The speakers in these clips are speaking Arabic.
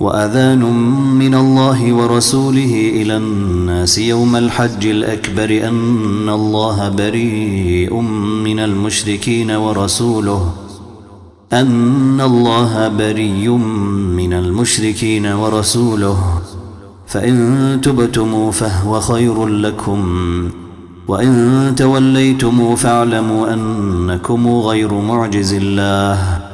وأذان من الله ورسوله إلى الناس يوم الحج الأكبر أن الله بريء من المشركين ورسوله. أن الله بريء من المشركين ورسوله. فإن تبتموا فهو خير لكم. وإن توليتم فاعلموا أنكم غير معجز الله.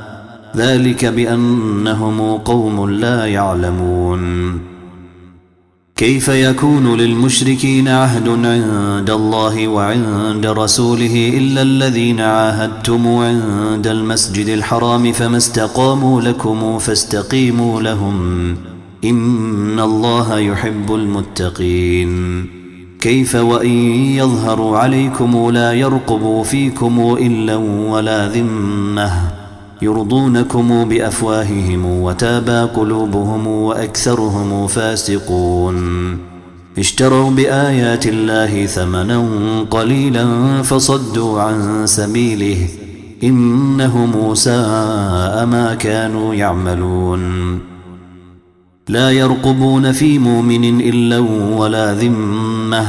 ذلك بأنهم قوم لا يعلمون. كيف يكون للمشركين عهد عند الله وعند رسوله إلا الذين عاهدتم عند المسجد الحرام فما استقاموا لكم فاستقيموا لهم؟ إن الله يحب المتقين. كيف وإن يظهروا عليكم لا يرقبوا فيكم إلا ولا ذمة؟ يرضونكم بأفواههم وتابى قلوبهم وأكثرهم فاسقون. اشتروا بآيات الله ثمنا قليلا فصدوا عن سبيله. إنهم ساء ما كانوا يعملون. لا يرقبون في مؤمن إلا ولا ذمة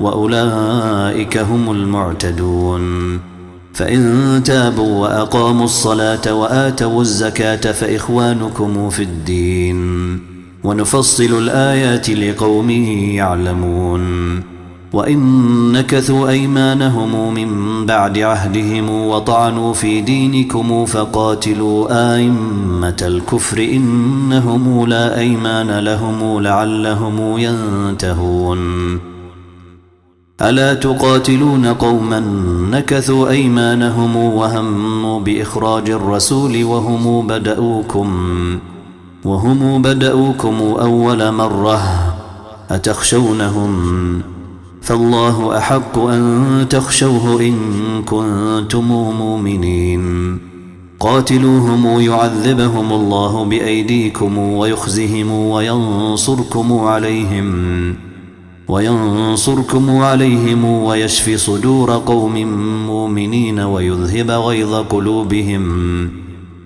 وأولئك هم المعتدون. فإن تابوا وأقاموا الصلاة وآتوا الزكاة فإخوانكم في الدين ونفصل الآيات لقوم يعلمون وإن نكثوا أيمانهم من بعد عهدهم وطعنوا في دينكم فقاتلوا آئمة الكفر إنهم لا أيمان لهم لعلهم ينتهون ألا تقاتلون قوما نكثوا أيمانهم وهموا بإخراج الرسول وهم بدأوكم وهم بدأوكم أول مرة أتخشونهم فالله أحق أن تخشوه إن كنتم مؤمنين قاتلوهم يعذبهم الله بأيديكم ويخزهم وينصركم عليهم وينصركم عليهم ويشفي صدور قوم مؤمنين ويذهب غيظ قلوبهم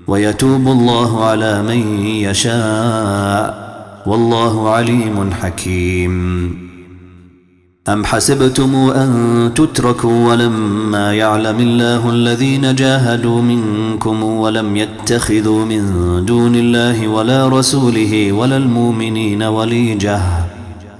ويتوب الله على من يشاء والله عليم حكيم. أم حسبتم أن تتركوا ولما يعلم الله الذين جاهدوا منكم ولم يتخذوا من دون الله ولا رسوله ولا المؤمنين وليجة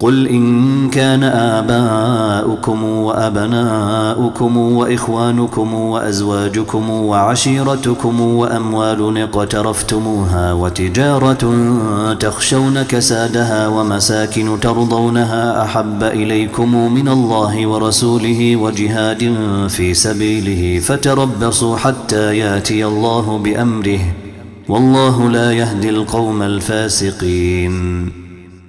قل إن كان آباؤكم وأبناؤكم وإخوانكم وأزواجكم وعشيرتكم وأموال اقترفتموها وتجارة تخشون كسادها ومساكن ترضونها أحب إليكم من الله ورسوله وجهاد في سبيله فتربصوا حتى يأتي الله بأمره والله لا يهدي القوم الفاسقين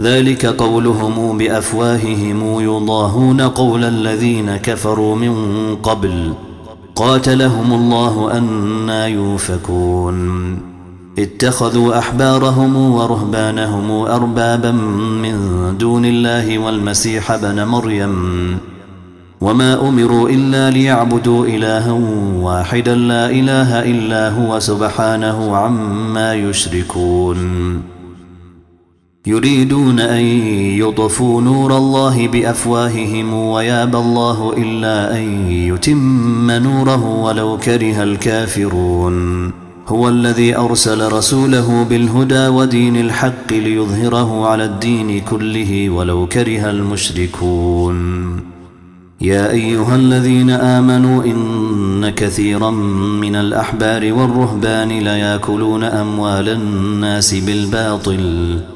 ذلك قولهم بأفواههم يضاهون قول الذين كفروا من قبل. قاتلهم الله أنا يوفكون. اتخذوا أحبارهم ورهبانهم أربابا من دون الله والمسيح بن مريم. وما أمروا إلا ليعبدوا إلها واحدا لا إله إلا هو سبحانه عما يشركون. يريدون أن يطفوا نور الله بأفواههم ويابى الله إلا أن يتم نوره ولو كره الكافرون. هو الذي أرسل رسوله بالهدى ودين الحق ليظهره على الدين كله ولو كره المشركون. يا أيها الذين آمنوا إن كثيرا من الأحبار والرهبان لياكلون أموال الناس بالباطل.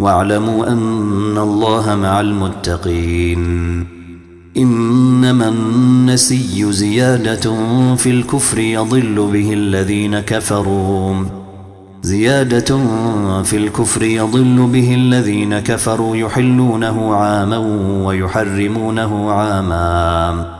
واعلموا أن الله مع المتقين. إنما النسي زيادة في الكفر يضل به الذين كفروا. زيادة في الكفر يضل به الذين كفروا يحلونه عاما ويحرمونه عاما.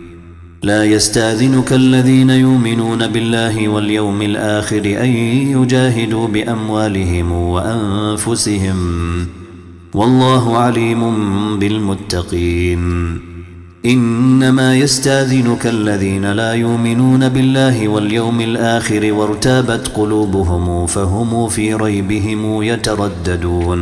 لا يستأذنك الذين يؤمنون بالله واليوم الآخر أن يجاهدوا بأموالهم وأنفسهم والله عليم بالمتقين. إنما يستأذنك الذين لا يؤمنون بالله واليوم الآخر وارتابت قلوبهم فهم في ريبهم يترددون.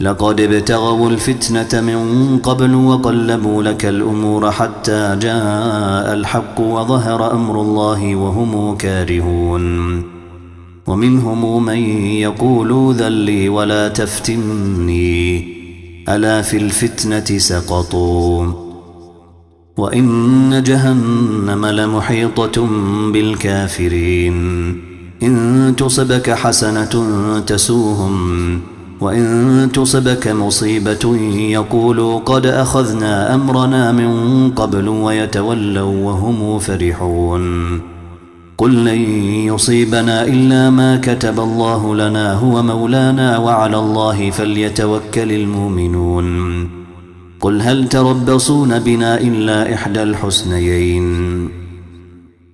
لقد ابتغوا الفتنة من قبل وقلبوا لك الأمور حتى جاء الحق وظهر أمر الله وهم كارهون. ومنهم من يقول ذلي ولا تفتني. ألا في الفتنة سقطوا. وإن جهنم لمحيطة بالكافرين. إن تصبك حسنة تسوهم. وإن تصبك مصيبة يقولوا قد أخذنا أمرنا من قبل ويتولوا وهم فرحون. قل لن يصيبنا إلا ما كتب الله لنا هو مولانا وعلى الله فليتوكل المؤمنون. قل هل تربصون بنا إلا إحدى الحسنيين؟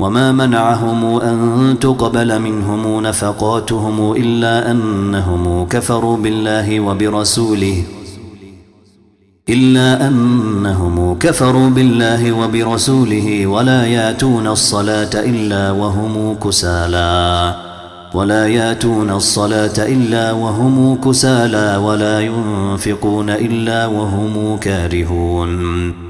وما منعهم أن تقبل منهم نفقاتهم إلا أنهم كفروا بالله وبرسوله إلا أنهم كفروا بالله وبرسوله ولا ياتون الصلاة إلا وهم كسالى ولا ياتون الصلاة إلا وهم كسالى ولا ينفقون إلا وهم كارهون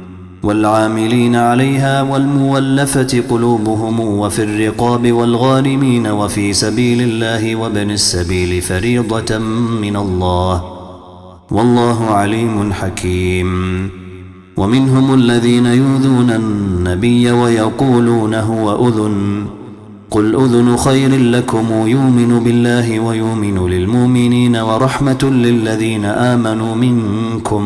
والعاملين عليها والمولفة قلوبهم وفي الرقاب والغارمين وفي سبيل الله وابن السبيل فريضة من الله. والله عليم حكيم. ومنهم الذين يؤذون النبي ويقولون هو أذن. قل أذن خير لكم يؤمن بالله ويؤمن للمؤمنين ورحمة للذين آمنوا منكم.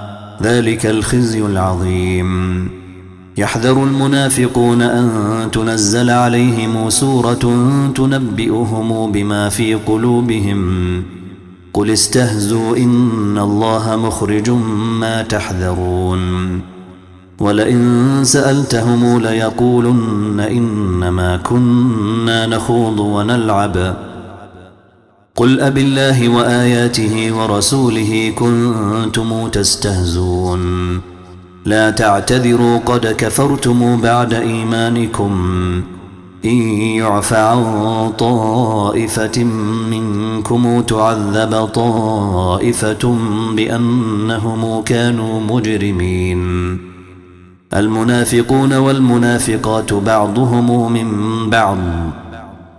ذلك الخزي العظيم. يحذر المنافقون أن تنزل عليهم سورة تنبئهم بما في قلوبهم. قل استهزوا إن الله مخرج ما تحذرون. ولئن سألتهم ليقولن إنما كنا نخوض ونلعب. قل أب الله وآياته ورسوله كنتم تستهزون لا تعتذروا قد كفرتم بعد إيمانكم. إن يعفى عن طائفة منكم تعذب طائفة بأنهم كانوا مجرمين. المنافقون والمنافقات بعضهم من بعض.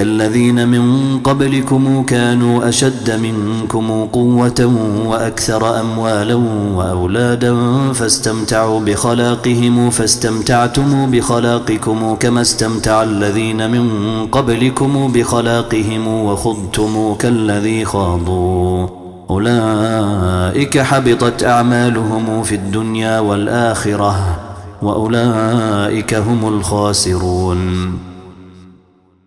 كالذين من قبلكم كانوا أشد منكم قوة وأكثر أموالا وأولادا فاستمتعوا بخلاقهم فاستمتعتم بخلاقكم كما استمتع الذين من قبلكم بخلاقهم وخضتم كالذي خاضوا. أولئك حبطت أعمالهم في الدنيا والآخرة وأولئك هم الخاسرون.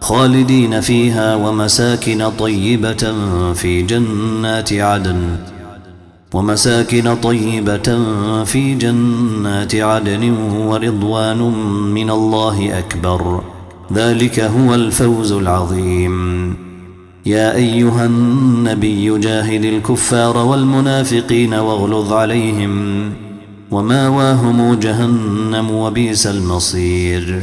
خالدين فيها ومساكن طيبة في جنات عدن. ومساكن طيبة في جنات عدن ورضوان من الله أكبر. ذلك هو الفوز العظيم. يا أيها النبي جاهد الكفار والمنافقين واغلظ عليهم. وماواهم جهنم وبيس المصير.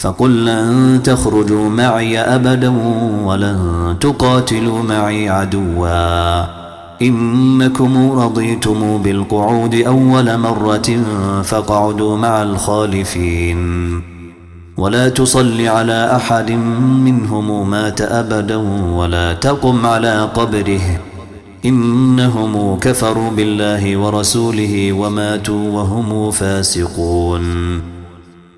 فقل لن تخرجوا معي أبدا ولن تقاتلوا معي عدوا. إنكم رضيتم بالقعود أول مرة فقعدوا مع الخالفين. ولا تصل على أحد منهم مات أبدا ولا تقم على قبره. إنهم كفروا بالله ورسوله وماتوا وهم فاسقون.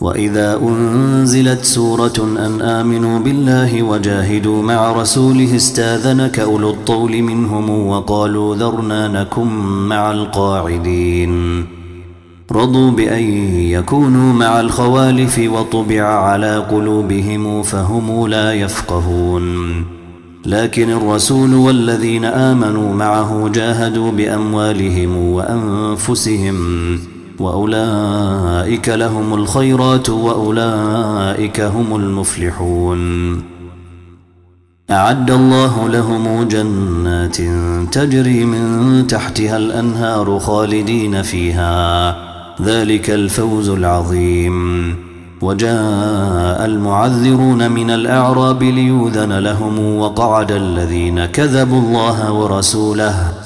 وإذا أنزلت سورة أن آمنوا بالله وجاهدوا مع رسوله استاذنك أولو الطول منهم وقالوا ذرنا نكن مع القاعدين. رضوا بأن يكونوا مع الخوالف وطبع على قلوبهم فهم لا يفقهون. لكن الرسول والذين آمنوا معه جاهدوا بأموالهم وأنفسهم. وأولئك لهم الخيرات وأولئك هم المفلحون. أعد الله لهم جنات تجري من تحتها الأنهار خالدين فيها. ذلك الفوز العظيم. وجاء المعذرون من الأعراب ليوذن لهم وقعد الذين كذبوا الله ورسوله.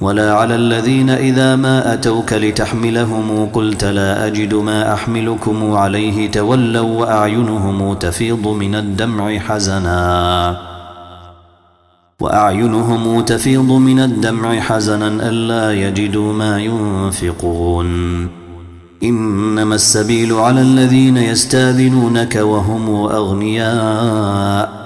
ولا على الذين إذا ما أتوك لتحملهم قلت لا أجد ما أحملكم عليه تولوا وأعينهم تفيض من الدمع حزنا. وأعينهم تفيض من الدمع حزنا ألا يجدوا ما ينفقون. إنما السبيل على الذين يستاذنونك وهم أغنياء.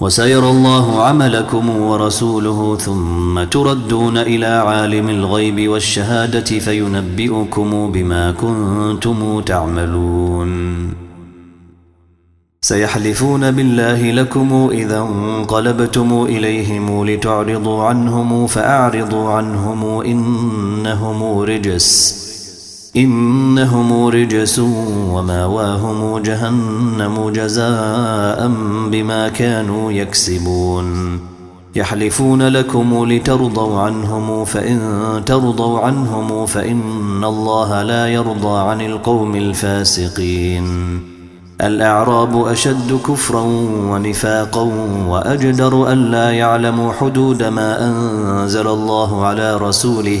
وسيرى الله عملكم ورسوله ثم تردون إلى عالم الغيب والشهادة فينبئكم بما كنتم تعملون. سيحلفون بالله لكم إذا انقلبتم إليهم لتعرضوا عنهم فأعرضوا عنهم إنهم رجس. إنهم رجس ومأواهم جهنم جزاء بما كانوا يكسبون. يحلفون لكم لترضوا عنهم فإن ترضوا عنهم فإن الله لا يرضى عن القوم الفاسقين. الأعراب أشد كفرا ونفاقا وأجدر أن لا يعلموا حدود ما أنزل الله على رسوله.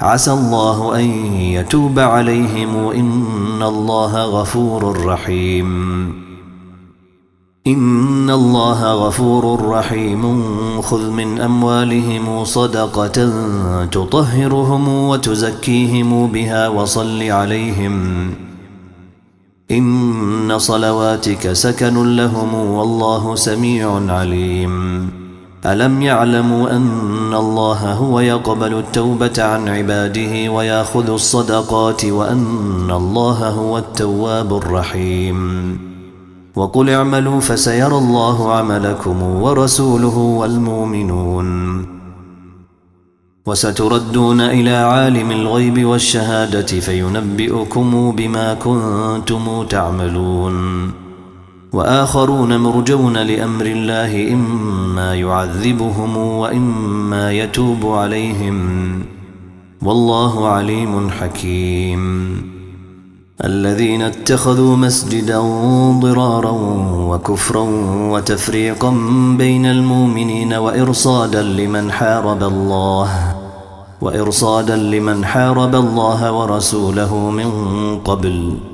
عسى الله أن يتوب عليهم إن الله غفور رحيم. إن الله غفور رحيم. خذ من أموالهم صدقة تطهرهم وتزكيهم بها وصل عليهم. إن صلواتك سكن لهم والله سميع عليم. ألم يعلموا أن الله هو يقبل التوبة عن عباده ويأخذ الصدقات وأن الله هو التواب الرحيم وقل اعملوا فسيرى الله عملكم ورسوله والمؤمنون وستردون إلى عالم الغيب والشهادة فينبئكم بما كنتم تعملون وآخرون مرجون لأمر الله إما يعذبهم وإما يتوب عليهم. والله عليم حكيم. الذين اتخذوا مسجدا ضرارا وكفرا وتفريقا بين المؤمنين وإرصادا لمن حارب الله وإرصادا لمن حارب الله ورسوله من قبل.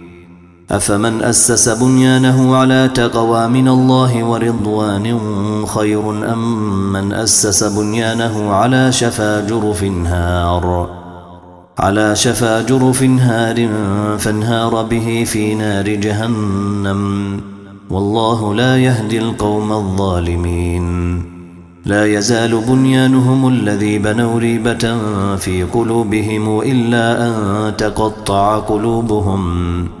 أفمن أسس بنيانه على تقوى من الله ورضوان خير أم من أسس بنيانه على شفا جرف هار؟ على شفا جرف هار فانهار به في نار جهنم. والله لا يهدي القوم الظالمين. لا يزال بنيانهم الذي بنوا ريبة في قلوبهم إلا أن تقطع قلوبهم.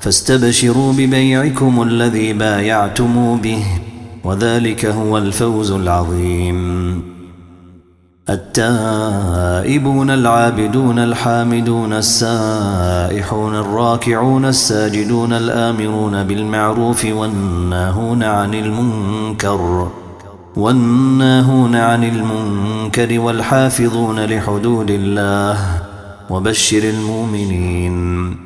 فاستبشروا ببيعكم الذي بايعتم به وذلك هو الفوز العظيم. التائبون العابدون الحامدون السائحون الراكعون الساجدون الآمرون بالمعروف والناهون عن المنكر والناهون عن المنكر والحافظون لحدود الله وبشر المؤمنين.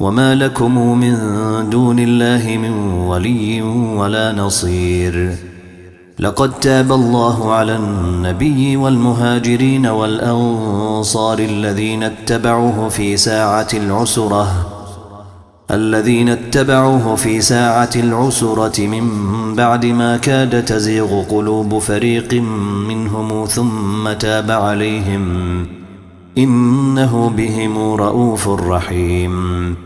وما لكم من دون الله من ولي ولا نصير. لقد تاب الله على النبي والمهاجرين والأنصار الذين اتبعوه في ساعة العسرة. الذين اتبعوه في ساعة العسرة من بعد ما كاد تزيغ قلوب فريق منهم ثم تاب عليهم إنه بهم رؤوف رحيم.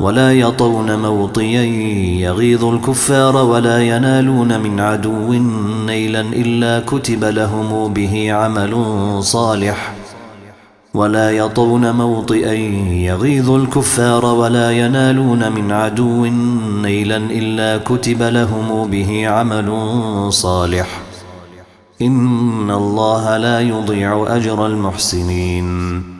ولا يطون موطيا يغيظ الكفار ولا ينالون من عدو نيلا إلا كتب لهم به عمل صالح. ولا يطون موطئا يغيظ الكفار ولا ينالون من عدو نيلا إلا كتب لهم به عمل صالح. إن الله لا يضيع أجر المحسنين.